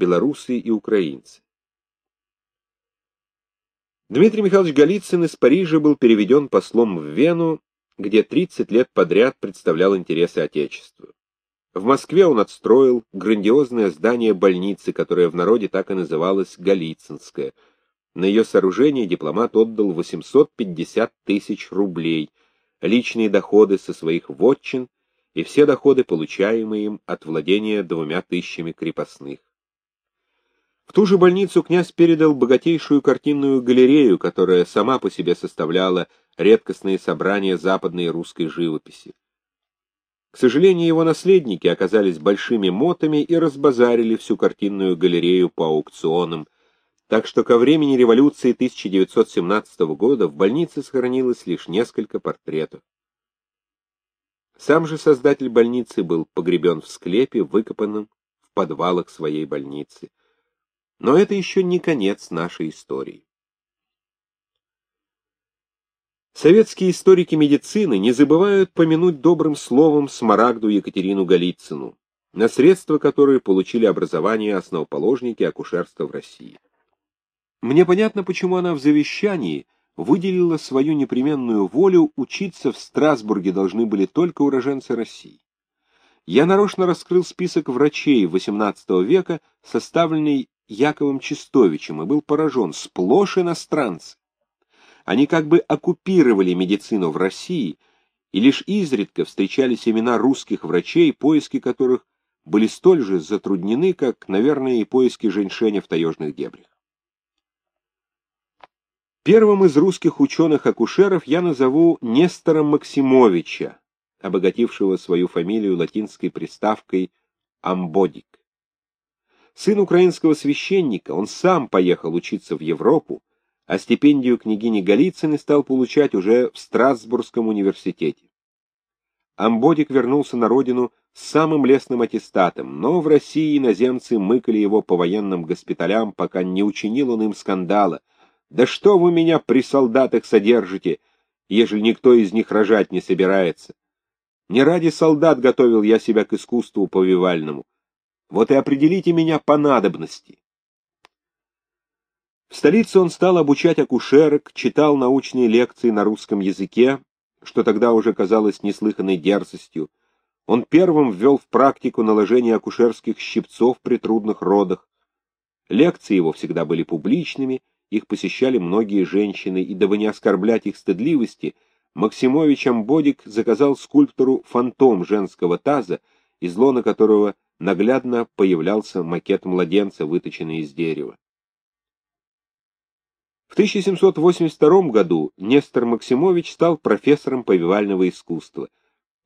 белорусы и украинцы. Дмитрий Михайлович Голицын из Парижа был переведен послом в Вену, где 30 лет подряд представлял интересы Отечества. В Москве он отстроил грандиозное здание больницы, которое в народе так и называлось Голицынское. На ее сооружение дипломат отдал 850 тысяч рублей, личные доходы со своих вотчин и все доходы, получаемые им от владения двумя тысячами крепостных. В ту же больницу князь передал богатейшую картинную галерею, которая сама по себе составляла редкостные собрания западной русской живописи. К сожалению, его наследники оказались большими мотами и разбазарили всю картинную галерею по аукционам, так что ко времени революции 1917 года в больнице сохранилось лишь несколько портретов. Сам же создатель больницы был погребен в склепе, выкопанном в подвалах своей больницы. Но это еще не конец нашей истории. Советские историки медицины не забывают помянуть добрым словом Смарагду Екатерину Голицыну, на средства которой получили образование основоположники акушерства в России. Мне понятно, почему она в завещании выделила свою непременную волю учиться в Страсбурге должны были только уроженцы России. Я нарочно раскрыл список врачей XVIII века, составленный Яковом Чистовичем и был поражен, сплошь иностранцы. Они как бы оккупировали медицину в России, и лишь изредка встречались имена русских врачей, поиски которых были столь же затруднены, как, наверное, и поиски Женьшеня в таежных дебрях. Первым из русских ученых-акушеров я назову Нестора Максимовича, обогатившего свою фамилию латинской приставкой «амбодик». Сын украинского священника, он сам поехал учиться в Европу, а стипендию княгини Голицыны стал получать уже в Страсбургском университете. Амбодик вернулся на родину с самым лестным аттестатом, но в России иноземцы мыкали его по военным госпиталям, пока не учинил он им скандала. «Да что вы меня при солдатах содержите, ежели никто из них рожать не собирается? Не ради солдат готовил я себя к искусству повивальному. Вот и определите меня по надобности. В столице он стал обучать акушерок, читал научные лекции на русском языке, что тогда уже казалось неслыханной дерзостью. Он первым ввел в практику наложение акушерских щипцов при трудных родах. Лекции его всегда были публичными, их посещали многие женщины, и дабы не оскорблять их стыдливости, Максимович Амбодик заказал скульптору фантом женского таза, из лона которого наглядно появлялся макет младенца, выточенный из дерева. В 1782 году Нестор Максимович стал профессором повивального искусства.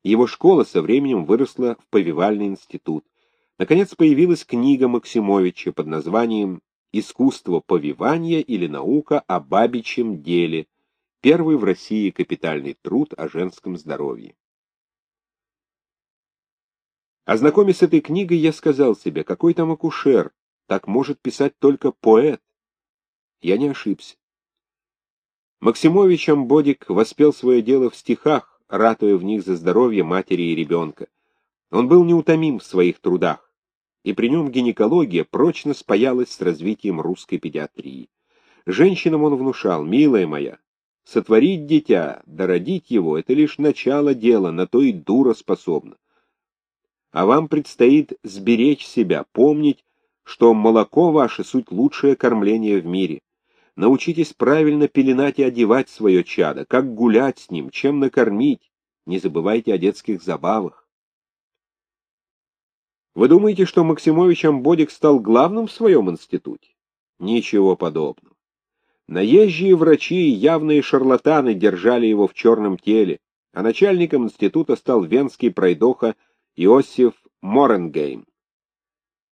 Его школа со временем выросла в повивальный институт. Наконец появилась книга Максимовича под названием «Искусство повивания или наука о бабичьем деле», первый в России капитальный труд о женском здоровье. Ознакомясь с этой книгой, я сказал себе, какой там акушер, так может писать только поэт. Я не ошибся. Максимович Амбодик воспел свое дело в стихах, ратуя в них за здоровье матери и ребенка. Он был неутомим в своих трудах, и при нем гинекология прочно спаялась с развитием русской педиатрии. Женщинам он внушал, милая моя, сотворить дитя, дородить его — это лишь начало дела, на то и дура способна а вам предстоит сберечь себя, помнить, что молоко ваше суть лучшее кормление в мире. Научитесь правильно пеленать и одевать свое чадо, как гулять с ним, чем накормить. Не забывайте о детских забавах. Вы думаете, что Максимович Амбодик стал главным в своем институте? Ничего подобного. Наезжие врачи и явные шарлатаны держали его в черном теле, а начальником института стал венский пройдоха Иосиф Моренгейм.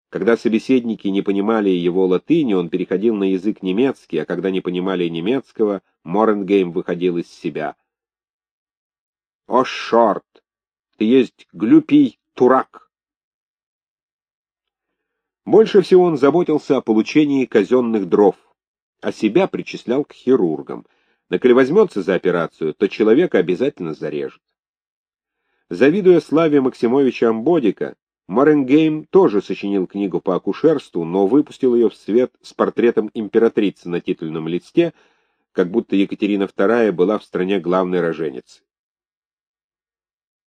Когда собеседники не понимали его латыни, он переходил на язык немецкий, а когда не понимали немецкого, Моренгейм выходил из себя. «О, шорт! Ты есть глюпий турак!» Больше всего он заботился о получении казенных дров, а себя причислял к хирургам. Но коли возьмется за операцию, то человека обязательно зарежет. Завидуя славе Максимовича Амбодика, Моренгейм тоже сочинил книгу по акушерству, но выпустил ее в свет с портретом императрицы на титульном листе, как будто Екатерина II была в стране главной роженицей.